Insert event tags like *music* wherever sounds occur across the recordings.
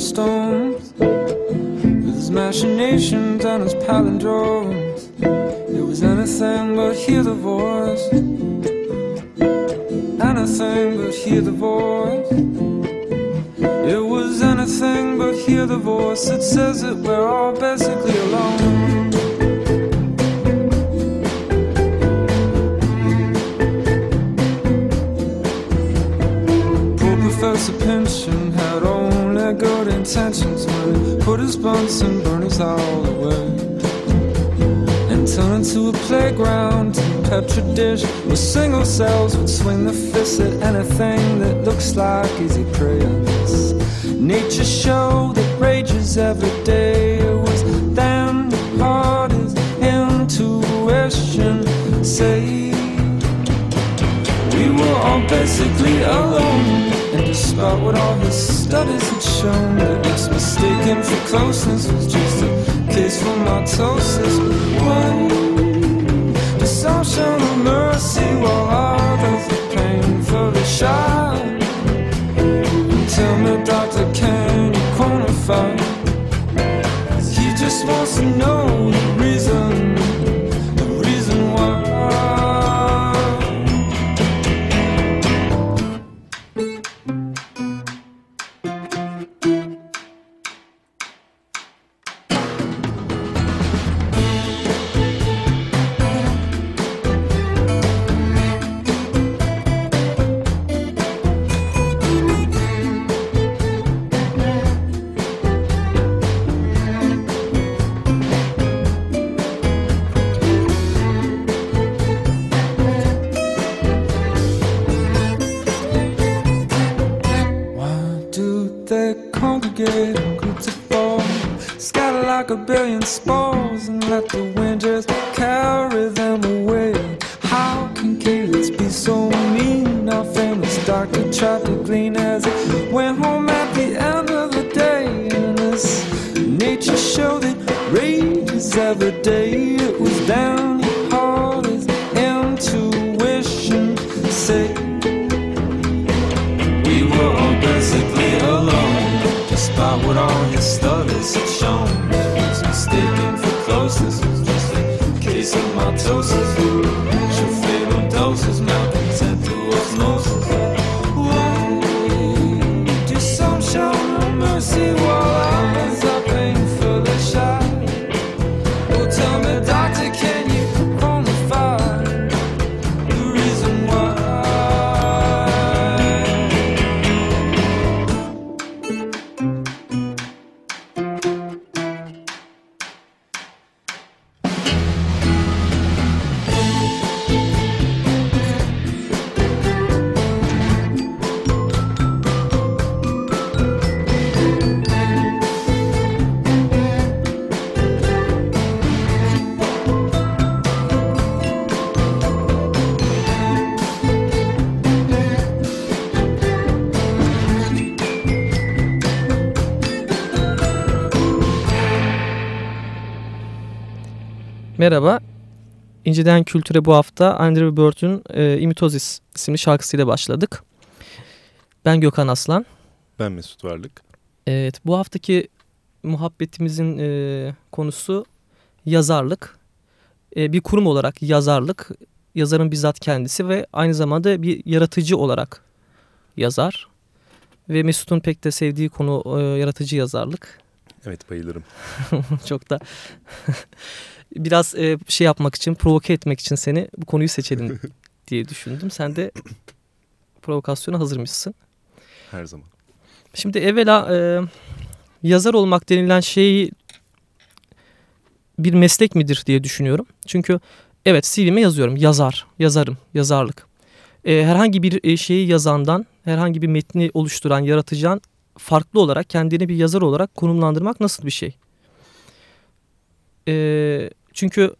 stones with his machinations and his palindromes. It was anything but hear the voice, anything but hear the voice. It was anything but hear the voice that says that we're all basically alone. Professor Pynchon had only good intentions when he put his Bunsen burners all away and turned into a playground and petri dish where single cells would swing the fist at anything that looks like easy prey. nature show that rages every day. It was then the hardest intuition say. We were all basically alone. Despite what all the studies had shown, that this mistaken for closeness was just a case for mitosis. Do some show no mercy while others are painfully shy? Tell me, doctor, can you quantify? 'Cause he just wants to know they congregate groups of four? Scatter like a billion spores and let the wind just carry them away. How can kids be so mean? Our famous doctor tried to glean as it went home at the end of the day. And this nature showed it rages every day. It was down love is shown. It's mistaken for closeness, just a case of mitosis. Merhaba. İnceden Kültür'e bu hafta Andrew Bird'ün e, Imitozis isimli şarkısıyla başladık. Ben Gökhan Aslan. Ben Mesut Varlık. Evet, bu haftaki muhabbetimizin e, konusu yazarlık. E, bir kurum olarak yazarlık, yazarın bizzat kendisi ve aynı zamanda bir yaratıcı olarak yazar. Ve Mesut'un pek de sevdiği konu e, yaratıcı yazarlık. Evet bayılırım. *laughs* Çok da biraz e, şey yapmak için, provoke etmek için seni bu konuyu seçelim *laughs* diye düşündüm. Sen de provokasyona hazırmışsın. Her zaman. Şimdi evvela e, yazar olmak denilen şey bir meslek midir diye düşünüyorum. Çünkü evet CV'me yazıyorum yazar, yazarım, yazarlık. E, herhangi bir e, şeyi yazandan, herhangi bir metni oluşturan, yaratıcıdan farklı olarak kendini bir yazar olarak konumlandırmak nasıl bir şey? E, çünkü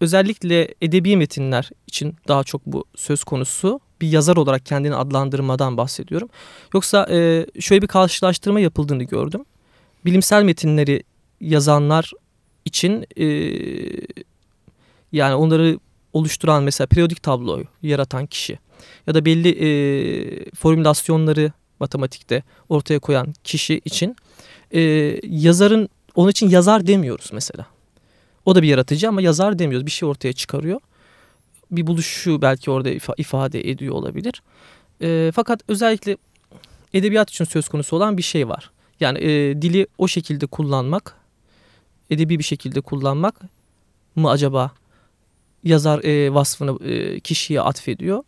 özellikle edebi metinler için daha çok bu söz konusu. Bir yazar olarak kendini adlandırmadan bahsediyorum. Yoksa e, şöyle bir karşılaştırma yapıldığını gördüm. Bilimsel metinleri yazanlar için e, yani onları oluşturan mesela periyodik tabloyu yaratan kişi ya da belli e, formülasyonları matematikte ortaya koyan kişi için e, yazarın onun için yazar demiyoruz mesela. O da bir yaratıcı ama yazar demiyoruz. Bir şey ortaya çıkarıyor. Bir buluşu belki orada ifa, ifade ediyor olabilir. E, fakat özellikle edebiyat için söz konusu olan bir şey var. Yani e, dili o şekilde kullanmak, edebi bir şekilde kullanmak mı acaba yazar e, vasfını e, kişiye atfediyor?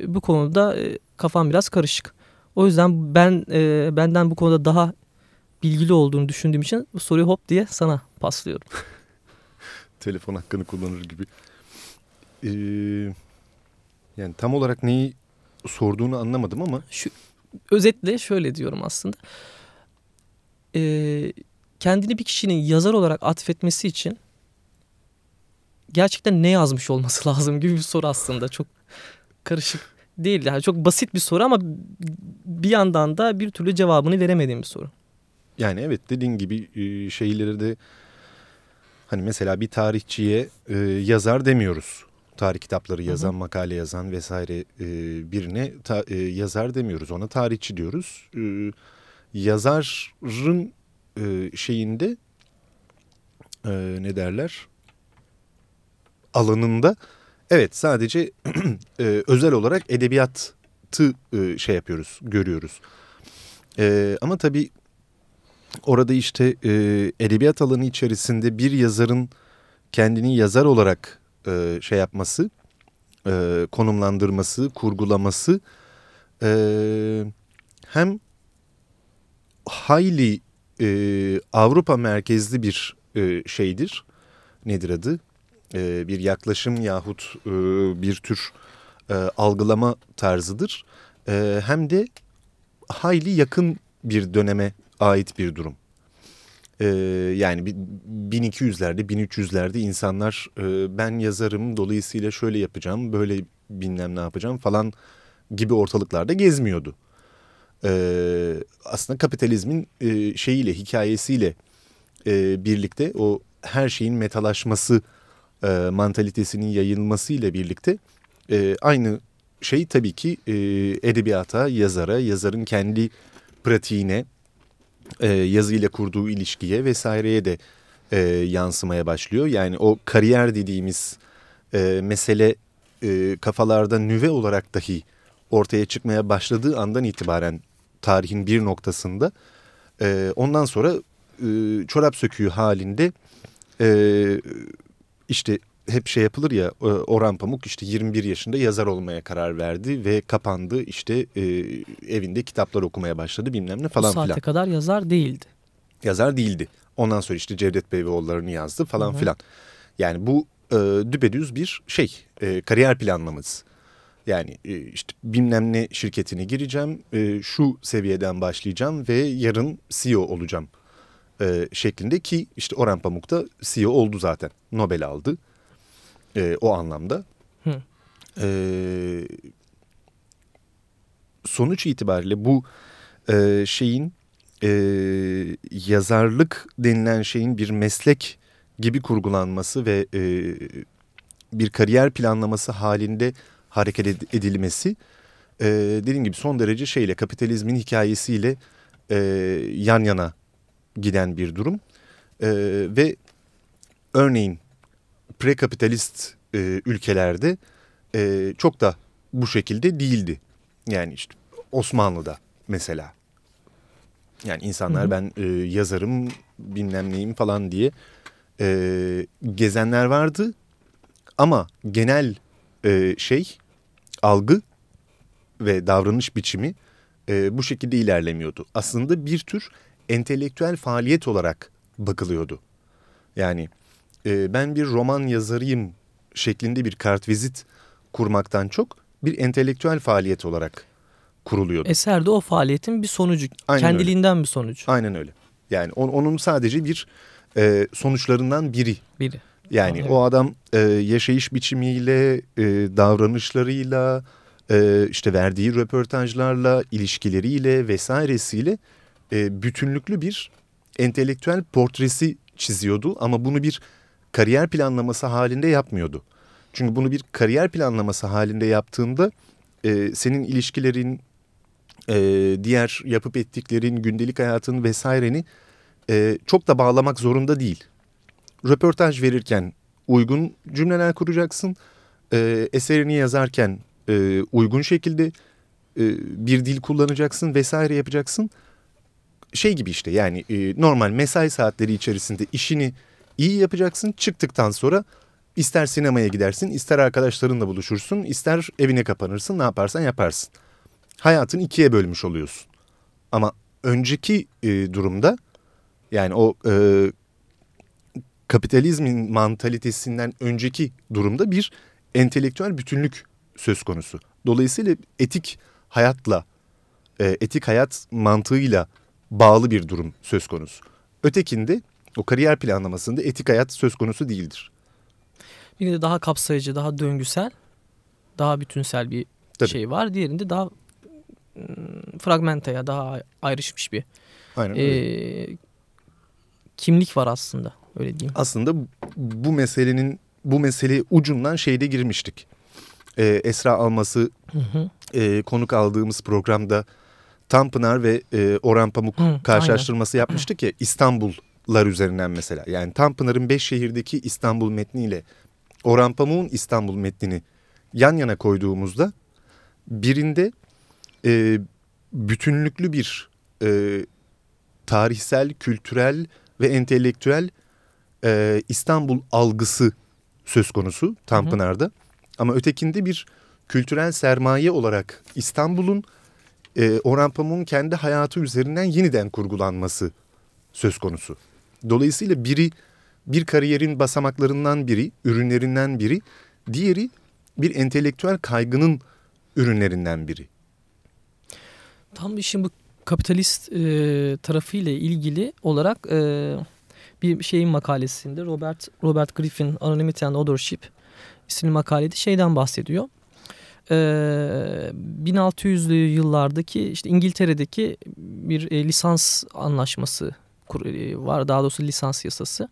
E, bu konuda e, kafam biraz karışık. O yüzden ben e, benden bu konuda daha bilgili olduğunu düşündüğüm için bu soruyu hop diye sana paslıyorum. *laughs* Telefon hakkını kullanır gibi. Ee, yani tam olarak neyi sorduğunu anlamadım ama. Şu, özetle şöyle diyorum aslında. Ee, kendini bir kişinin yazar olarak atfetmesi için gerçekten ne yazmış olması *laughs* lazım gibi bir soru aslında. Çok karışık değil. Yani çok basit bir soru ama bir yandan da bir türlü cevabını veremediğim bir soru. Yani evet dediğin gibi e, şeyleri de hani mesela bir tarihçiye e, yazar demiyoruz. Tarih kitapları yazan, hı hı. makale yazan vesaire e, birine ta, e, yazar demiyoruz. Ona tarihçi diyoruz. E, yazarın e, şeyinde e, ne derler? Alanında evet sadece *clears throat* e, özel olarak edebiyatı e, şey yapıyoruz, görüyoruz. E, ama tabii orada işte e, edebiyat alanı içerisinde bir yazarın kendini yazar olarak e, şey yapması, e, konumlandırması, kurgulaması e, hem hayli e, Avrupa merkezli bir e, şeydir. Nedir adı? E, bir yaklaşım yahut e, bir tür e, algılama tarzıdır. E, hem de hayli yakın bir döneme ait bir durum. Ee, yani 1200'lerde 1300'lerde insanlar e, ben yazarım dolayısıyla şöyle yapacağım böyle bilmem ne yapacağım falan gibi ortalıklarda gezmiyordu. Ee, aslında kapitalizmin e, şeyiyle hikayesiyle e, birlikte o her şeyin metalaşması e, mantalitesinin yayılmasıyla birlikte e, aynı şey tabii ki e, edebiyata, yazara, yazarın kendi pratiğine e, yazıyla kurduğu ilişkiye vesaireye de e, yansımaya başlıyor. Yani o kariyer dediğimiz e, mesele e, kafalarda nüve olarak dahi ortaya çıkmaya başladığı andan itibaren tarihin bir noktasında e, ondan sonra e, çorap söküğü halinde e, işte hep şey yapılır ya e, Orhan Pamuk işte 21 yaşında yazar olmaya karar verdi ve kapandı işte e, evinde kitaplar okumaya başladı bilmem ne falan filan. O saate kadar yazar değildi. Yazar değildi. Ondan sonra işte Cevdet Bey ve oğullarını yazdı falan filan. Yani bu e, düpedüz bir şey e, kariyer planlaması. Yani e, işte bilmem ne şirketine gireceğim e, şu seviyeden başlayacağım ve yarın CEO olacağım e, şeklinde ki işte Orhan Pamuk da CEO oldu zaten Nobel aldı e, o anlamda. Hı. E, sonuç itibariyle bu e, şeyin e, yazarlık denilen şeyin bir meslek gibi kurgulanması ve e, bir kariyer planlaması halinde hareket edilmesi e, dediğim gibi son derece şeyle kapitalizmin hikayesiyle e, yan yana giden bir durum e, ve örneğin prekapitalist e, ülkelerde e, çok da bu şekilde değildi. Yani işte Osmanlı'da mesela. Yani insanlar hı hı. ben e, yazarım bilmem neyim falan diye e, gezenler vardı. Ama genel e, şey algı ve davranış biçimi e, bu şekilde ilerlemiyordu. Aslında bir tür entelektüel faaliyet olarak bakılıyordu. Yani e, ben bir roman yazarıyım şeklinde bir kartvizit kurmaktan çok bir entelektüel faaliyet olarak kuruluyordu. Eser de o faaliyetin bir sonucu, Aynen kendiliğinden öyle. bir sonucu. Aynen öyle. Yani on, onun sadece bir e, sonuçlarından biri. Biri. Yani evet. o adam e, yaşayış biçimiyle, e, davranışlarıyla, e, işte verdiği röportajlarla, ilişkileriyle vesairesiyle e, bütünlüklü bir entelektüel portresi çiziyordu. Ama bunu bir kariyer planlaması halinde yapmıyordu. Çünkü bunu bir kariyer planlaması halinde yaptığında e, senin ilişkilerin, e, diğer yapıp ettiklerin, gündelik hayatın vesaireni e, çok da bağlamak zorunda değil. Röportaj verirken uygun cümleler kuracaksın. E, eserini yazarken e, uygun şekilde e, bir dil kullanacaksın vesaire yapacaksın. Şey gibi işte yani e, normal mesai saatleri içerisinde işini iyi yapacaksın. Çıktıktan sonra ister sinemaya gidersin, ister arkadaşlarınla buluşursun, ister evine kapanırsın, ne yaparsan yaparsın. Hayatını ikiye bölmüş oluyorsun. Ama önceki e, durumda yani o e, kapitalizmin mantalitesinden önceki durumda bir entelektüel bütünlük söz konusu. Dolayısıyla etik hayatla, e, etik hayat mantığıyla bağlı bir durum söz konusu. Ötekinde o kariyer planlamasında etik hayat söz konusu değildir. Birinde daha kapsayıcı, daha döngüsel, daha bütünsel bir Tabii. şey var. Diğerinde daha ım, fragmentaya, daha ayrışmış bir Aynen e, kimlik var aslında. Öyle diyeyim. Aslında bu meselenin bu mesele ucundan şeyde girmiştik. Ee, Esra Almas'ı Hı hı. e, konuk aldığımız programda Tanpınar ve e, Orhan Pamuk Hı, karşılaştırması yapmıştık ya İstanbullar üzerinden mesela. Yani Tanpınar'ın beş şehirdeki İstanbul metniyle Orhan Pamuk'un İstanbul metnini yan yana koyduğumuzda birinde e, bütünlüklü bir e, tarihsel, kültürel ve entelektüel e, İstanbul algısı söz konusu Tanpınar'da. Ama ötekinde bir kültürel sermaye olarak İstanbul'un e, Orhan Pamuk'un kendi hayatı üzerinden yeniden kurgulanması söz konusu. Dolayısıyla biri bir kariyerin basamaklarından biri, ürünlerinden biri, diğeri bir entelektüel kaygının ürünlerinden biri. Tam işin bu kapitalist e, tarafıyla ilgili olarak e, bir şeyin makalesinde Robert Robert Griffin Anonymity and Authorship isimli makalede şeyden bahsediyor. E, 1600'lü yıllardaki işte İngiltere'deki bir e, lisans anlaşması var daha doğrusu lisans yasası.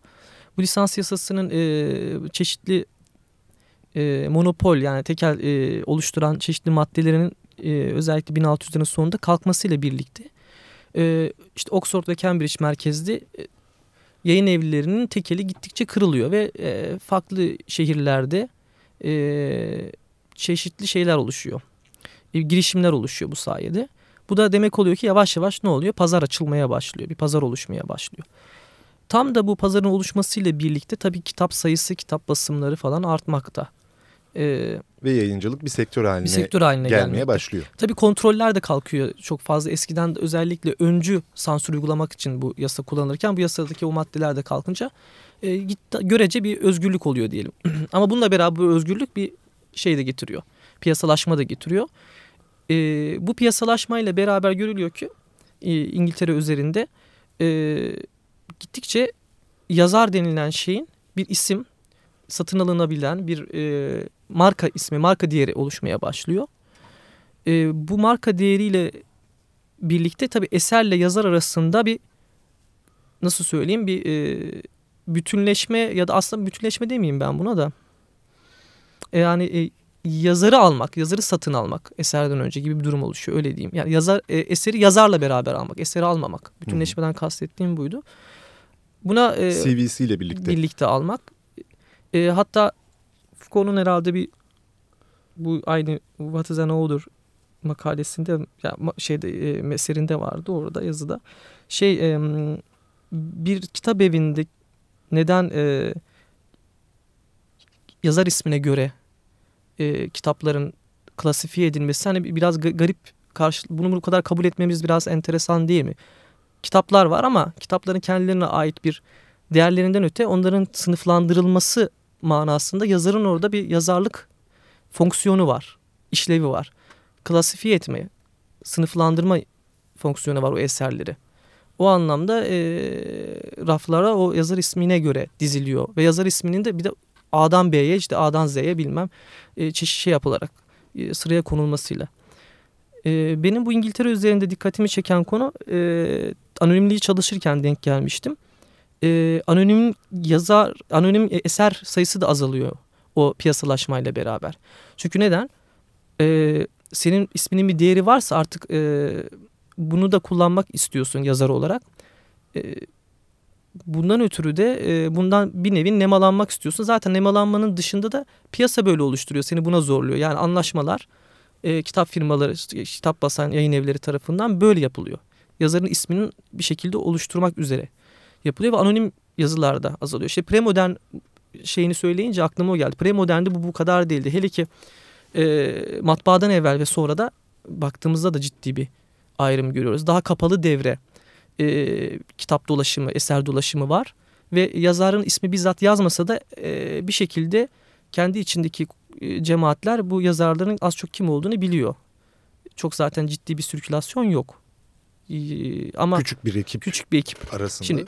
Bu lisans yasasının e, çeşitli e, monopol yani tekel e, oluşturan çeşitli maddelerinin e, özellikle 1600'lerin sonunda kalkmasıyla birlikte e, işte Oxford ve Cambridge merkezli e, yayın evlerinin tekeli gittikçe kırılıyor ve e, farklı şehirlerde e, çeşitli şeyler oluşuyor. E, girişimler oluşuyor bu sayede. Bu da demek oluyor ki yavaş yavaş ne oluyor? Pazar açılmaya başlıyor. Bir pazar oluşmaya başlıyor. Tam da bu pazarın oluşmasıyla birlikte tabii kitap sayısı, kitap basımları falan artmakta. Ee, Ve yayıncılık bir sektör haline bir sektör haline gelmeye gelmekte. başlıyor. Tabii kontroller de kalkıyor çok fazla. Eskiden de özellikle öncü sansür uygulamak için bu yasa kullanılırken bu yasadaki o maddeler de kalkınca e, görece bir özgürlük oluyor diyelim. *clears throat* Ama bununla beraber bu özgürlük bir şey de getiriyor. Piyasalaşma da getiriyor. E, bu piyasalaşmayla beraber görülüyor ki e, İngiltere üzerinde e, gittikçe yazar denilen şeyin bir isim satın alınabilen bir e, marka ismi, marka değeri oluşmaya başlıyor. E, bu marka değeriyle birlikte tabii eserle yazar arasında bir nasıl söyleyeyim bir e, bütünleşme ya da aslında bütünleşme demeyeyim ben buna da. E, yani e, yazarı almak, yazarı satın almak eserden önce gibi bir durum oluşuyor öyle diyeyim. Yani yazar e, eseri yazarla beraber almak, eseri almamak. Bütünleşmeden kastettiğim buydu. Buna e, CVC ile birlikte. birlikte almak. E, hatta Foucault'un herhalde bir bu aynı What is an Author makalesinde ya ma- şeyde e, meserinde vardı orada yazıda. Şey e, bir kitap evinde neden e, yazar ismine göre e, kitapların klasifiye edilmesi hani biraz ga- garip karşı bunu bu kadar kabul etmemiz biraz enteresan değil mi? Kitaplar var ama kitapların kendilerine ait bir değerlerinden öte onların sınıflandırılması manasında yazarın orada bir yazarlık fonksiyonu var, işlevi var. Klasifiye etme, sınıflandırma fonksiyonu var o eserleri. O anlamda e, raflara o yazar ismine göre diziliyor. Ve yazar isminin de bir de A'dan B'ye işte A'dan Z'ye bilmem e, çeşit şey yapılarak e, sıraya konulmasıyla. E, benim bu İngiltere üzerinde dikkatimi çeken konu anonimliği çalışırken denk gelmiştim. E, anonim yazar, anonim eser sayısı da azalıyor o piyasalaşmayla beraber. Çünkü neden? Senin isminin bir değeri varsa artık bunu da kullanmak istiyorsun yazar olarak. E, bundan ötürü de e, bundan bir nevi nemalanmak istiyorsun. Zaten nemalanmanın dışında da piyasa böyle oluşturuyor. Seni buna zorluyor. Yani anlaşmalar e, kitap firmaları, kitap basan yayın evleri tarafından böyle yapılıyor. Yazarın isminin bir şekilde oluşturmak üzere yapılıyor ve anonim yazılarda azalıyor. İşte premodern şeyini söyleyince aklıma o geldi. Premodernde bu bu kadar değildi. Hele ki e, matbaadan evvel ve sonra da baktığımızda da ciddi bir ayrım görüyoruz. Daha kapalı devre e, kitap dolaşımı, eser dolaşımı var. Ve yazarın ismi bizzat yazmasa da e, bir şekilde kendi içindeki e, cemaatler bu yazarların az çok kim olduğunu biliyor. Çok zaten ciddi bir sirkülasyon yok. E, ama küçük bir ekip küçük bir ekip arasında. Şimdi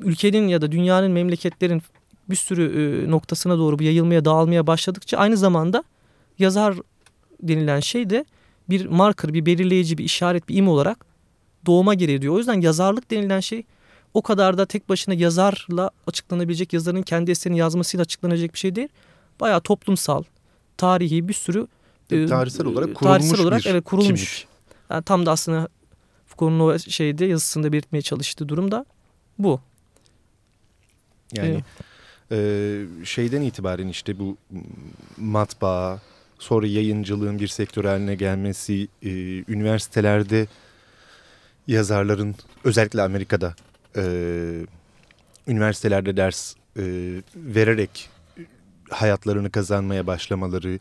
ülkenin ya da dünyanın memleketlerin bir sürü e, noktasına doğru bu yayılmaya dağılmaya başladıkça aynı zamanda yazar denilen şey de bir marker, bir belirleyici, bir işaret, bir im olarak doğuma gereği diyor. O yüzden yazarlık denilen şey o kadar da tek başına yazarla açıklanabilecek, yazarın kendi eserini yazmasıyla açıklanacak bir şey değil. Bayağı toplumsal, tarihi bir sürü e, tarihsel olarak kurulmuş tarihsel olarak evet kurulmuş. Yani tam da aslında Foucault'un o şeyde yazısında belirtmeye çalıştığı durum da bu. Yani e, şeyden itibaren işte bu matbaa, sonra yayıncılığın bir sektör haline gelmesi, e, üniversitelerde yazarların özellikle Amerika'da e, üniversitelerde ders e, vererek hayatlarını kazanmaya başlamaları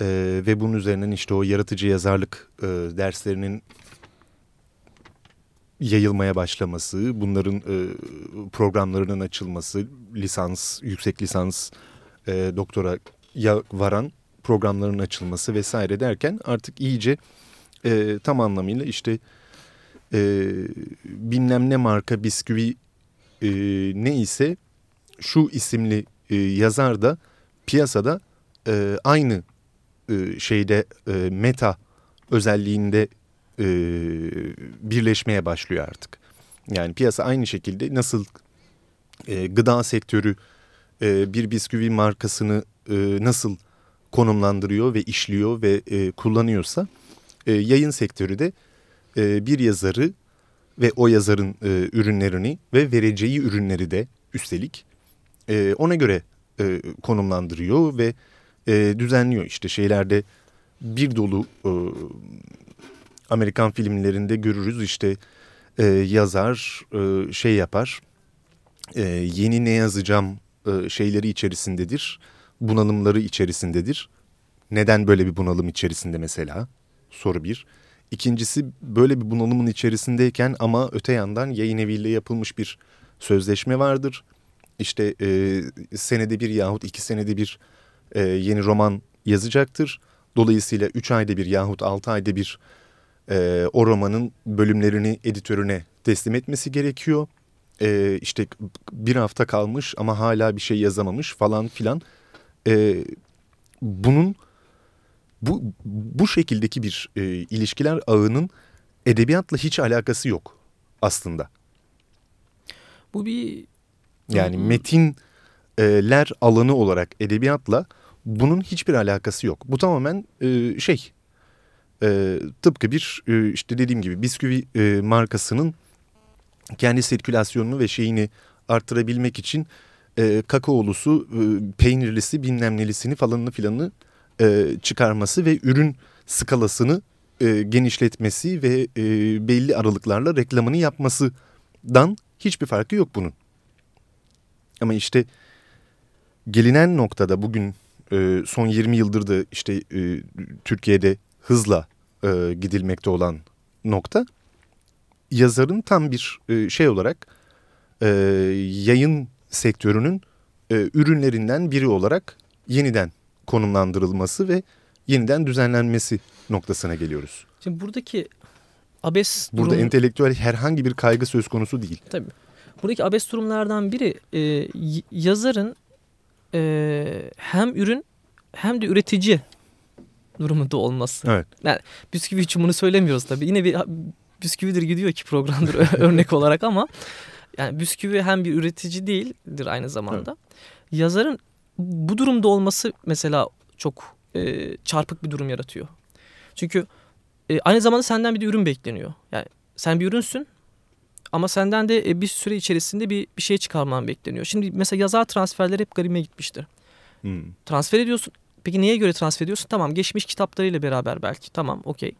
e, ve bunun üzerinden işte o yaratıcı yazarlık e, derslerinin yayılmaya başlaması, bunların e, programlarının açılması, lisans, yüksek lisans, e, doktora ya varan programların açılması vesaire derken artık iyice e, tam anlamıyla işte e, bilmem ne marka bisküvi e, ne ise şu isimli e, yazar da piyasada e, aynı e, şeyde e, meta özelliğinde e, birleşmeye başlıyor artık. Yani piyasa aynı şekilde nasıl e, gıda sektörü e, bir bisküvi markasını e, nasıl konumlandırıyor ve işliyor ve e, kullanıyorsa e, yayın sektörü de e, bir yazarı ve o yazarın e, ürünlerini ve vereceği ürünleri de üstelik e, ona göre e, konumlandırıyor ve e, düzenliyor. İşte şeylerde bir dolu e, Amerikan filmlerinde görürüz işte e, yazar e, şey yapar e, yeni ne yazacağım e, şeyleri içerisindedir bunalımları içerisindedir. Neden böyle bir bunalım içerisinde mesela soru bir. İkincisi böyle bir bunalımın içerisindeyken ama öte yandan yayın eviyle yapılmış bir sözleşme vardır. İşte e, senede bir yahut iki senede bir e, yeni roman yazacaktır. Dolayısıyla üç ayda bir yahut altı ayda bir e, o romanın bölümlerini editörüne teslim etmesi gerekiyor. E, işte bir hafta kalmış ama hala bir şey yazamamış falan filan. E, bunun bu, bu şekildeki bir e, ilişkiler ağının edebiyatla hiç alakası yok aslında. Bu bir... Yani metinler alanı olarak edebiyatla bunun hiçbir alakası yok. Bu tamamen e, şey e, tıpkı bir e, işte dediğim gibi bisküvi e, markasının kendi sirkülasyonunu ve şeyini arttırabilmek için e, kakaolusu, e, peynirlisi, bilmem nelisini falanını filanını e, çıkarması ve ürün skalasını e, genişletmesi ve e, belli aralıklarla reklamını yapmasından hiçbir farkı yok bunun. Ama işte gelinen noktada bugün e, son 20 yıldır da işte e, Türkiye'de hızla e, gidilmekte olan nokta yazarın tam bir e, şey olarak e, yayın sektörünün e, ürünlerinden biri olarak yeniden konumlandırılması ve yeniden düzenlenmesi noktasına geliyoruz. Şimdi buradaki abes Burada durum... entelektüel herhangi bir kaygı söz konusu değil. Tabii. Buradaki abes durumlardan biri e, yazarın e, hem ürün hem de üretici durumunda olması. Evet. Yani bisküvi için bunu söylemiyoruz tabii. Yine bir bisküvidir gidiyor ki programdır *laughs* örnek olarak ama yani bisküvi hem bir üretici değildir aynı zamanda. Evet. Yazarın bu durumda olması mesela çok e, çarpık bir durum yaratıyor. Çünkü e, aynı zamanda senden bir de ürün bekleniyor. Yani sen bir ürünsün ama senden de e, bir süre içerisinde bir, bir şey çıkarman bekleniyor. Şimdi mesela yazar transferleri hep garime gitmiştir. Hmm. Transfer ediyorsun. Peki neye göre transfer ediyorsun? Tamam geçmiş kitaplarıyla beraber belki. Tamam okey.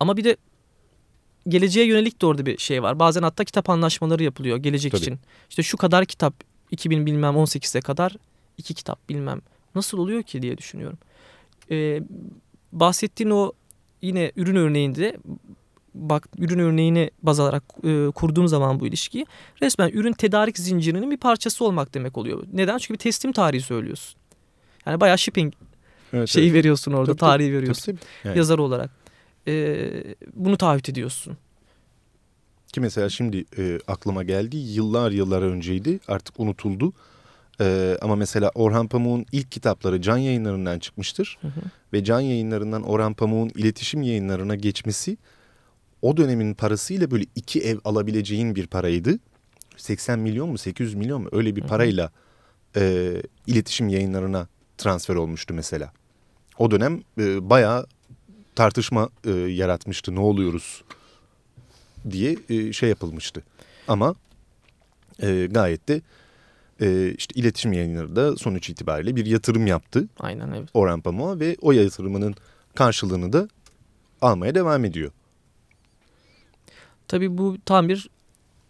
Ama bir de geleceğe yönelik de orada bir şey var. Bazen hatta kitap anlaşmaları yapılıyor gelecek Tabii. için. İşte şu kadar kitap 2000 bilmem 18'e kadar iki kitap bilmem. Nasıl oluyor ki diye düşünüyorum. Ee, bahsettiğin o yine ürün örneğinde bak ürün örneğini baz alarak e, kurduğum zaman bu ilişkiyi resmen ürün tedarik zincirinin bir parçası olmak demek oluyor. Neden? Çünkü bir teslim tarihi söylüyorsun. Yani bayağı shipping Evet, şeyi evet. veriyorsun orada, Tabii, tabii. tarihi veriyorsun Tabii, tabii. Yani. yazar olarak. Ee, bunu taahhüt ediyorsun. Ki mesela şimdi e, aklıma geldi yıllar yıllar önceydi artık unutuldu. E, ama mesela Orhan Pamuk'un ilk kitapları Can Yayınları'ndan çıkmıştır. Hı hı. Ve Can Yayınları'ndan Orhan Pamuk'un iletişim yayınlarına geçmesi o dönemin parasıyla böyle iki ev alabileceğin bir paraydı. 80 milyon mu 800 milyon mu öyle bir parayla e, iletişim yayınlarına transfer olmuştu mesela. O dönem e, bayağı tartışma e, yaratmıştı ne oluyoruz diye e, şey yapılmıştı. Ama e, gayet de e, işte iletişim yayınları da sonuç itibariyle bir yatırım yaptı Aynen evet. Orhan Pamuk'a ve o yatırımının karşılığını da almaya devam ediyor. Tabii bu tam bir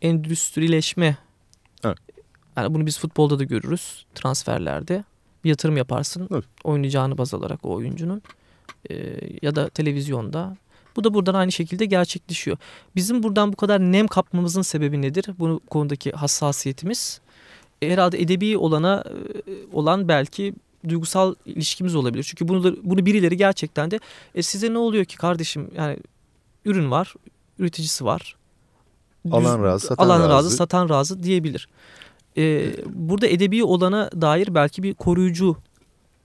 endüstrileşme. Evet. Yani bunu biz futbolda da görürüz. Transferlerde. Bir yatırım yaparsın. Evet. Oynayacağını baz alarak o oyuncunun. Ee, ya da televizyonda. Bu da buradan aynı şekilde gerçekleşiyor. Bizim buradan bu kadar nem kapmamızın sebebi nedir? Bu konudaki hassasiyetimiz. Herhalde edebi olana e, olan belki duygusal ilişkimiz olabilir. Çünkü bunu bunu birileri gerçekten de e, size ne oluyor ki kardeşim? Yani ürün var, üreticisi var. Alan razı, satan alan razı, razı. satan razı diyebilir. Ee, burada edebi olana dair belki bir koruyucu,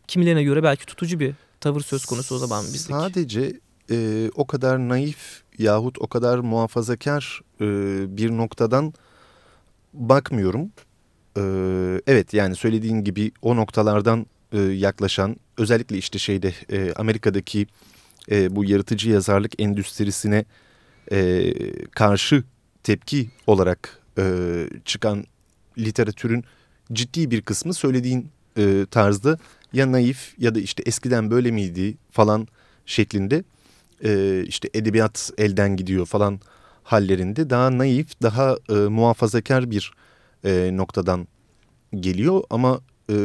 kimilerine göre belki tutucu bir tavır söz konusu o zaman bizdeki. Sadece e, o kadar naif yahut o kadar muhafazakar e, bir noktadan bakmıyorum. E, evet yani söylediğin gibi o noktalardan e, yaklaşan özellikle işte şeyde e, Amerika'daki e, bu yaratıcı yazarlık endüstrisine e, karşı tepki olarak e, çıkan literatürün ciddi bir kısmı söylediğin e, tarzda ya naif ya da işte eskiden böyle miydi falan şeklinde e, işte edebiyat elden gidiyor falan hallerinde daha naif daha e, muhafazakar bir e, noktadan geliyor ama e,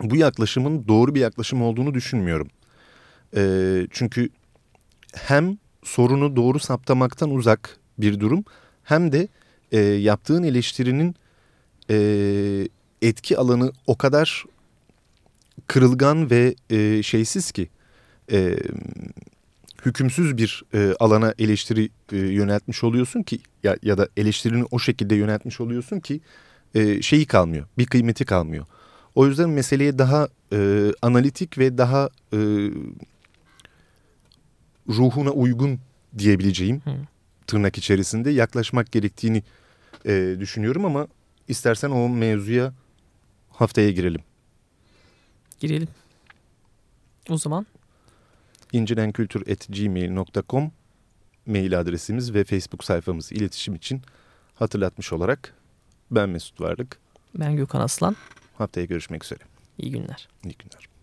bu yaklaşımın doğru bir yaklaşım olduğunu düşünmüyorum. E, çünkü hem sorunu doğru saptamaktan uzak bir durum hem de e, yaptığın eleştirinin e, etki alanı o kadar kırılgan ve e, şeysiz ki e, hükümsüz bir e, alana eleştiri e, yöneltmiş oluyorsun ki ya, ya da eleştirini o şekilde yöneltmiş oluyorsun ki e, şeyi kalmıyor bir kıymeti kalmıyor. O yüzden meseleye daha e, analitik ve daha e, ruhuna uygun diyebileceğim Hı. tırnak içerisinde yaklaşmak gerektiğini e, düşünüyorum ama istersen o mevzuya haftaya girelim. Girelim. O zaman incirenkültür.gmail.com mail adresimiz ve Facebook sayfamız iletişim için hatırlatmış olarak ben Mesut Varlık. ben Gökhan Aslan. Haftaya görüşmek üzere. İyi günler. İyi günler.